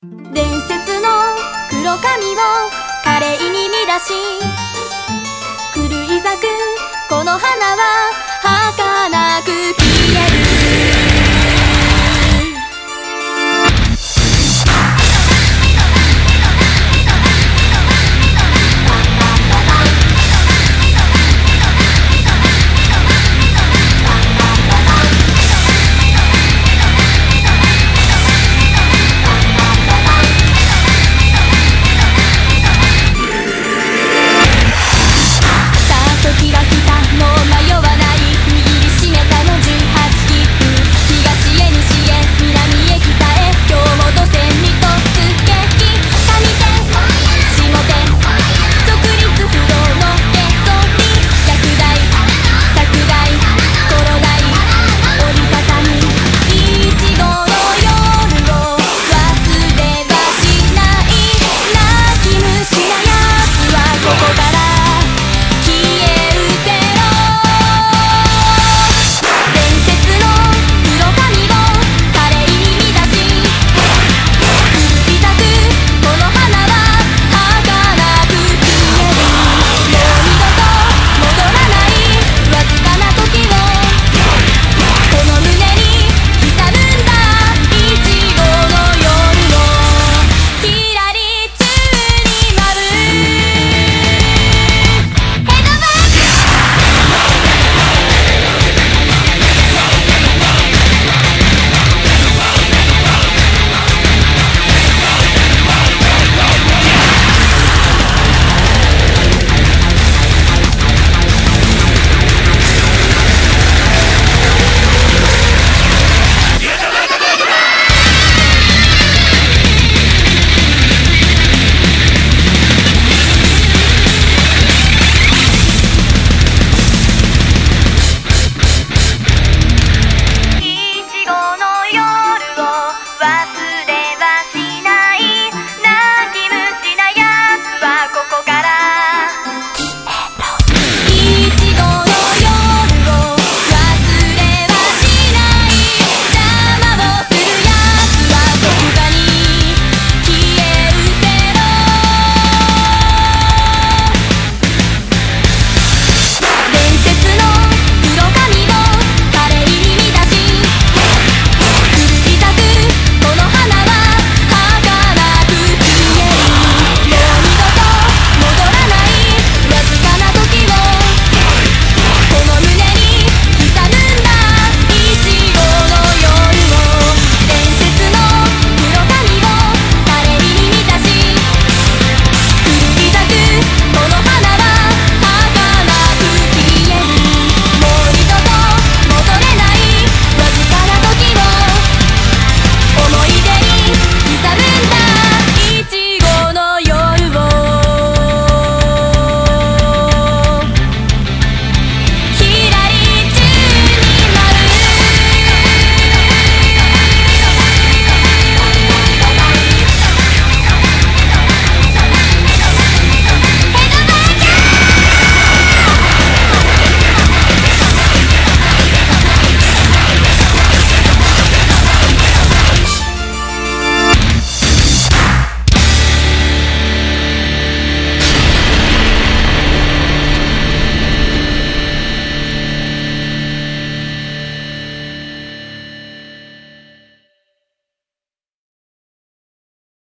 伝説の黒髪を華麗に乱し狂い咲くこの花は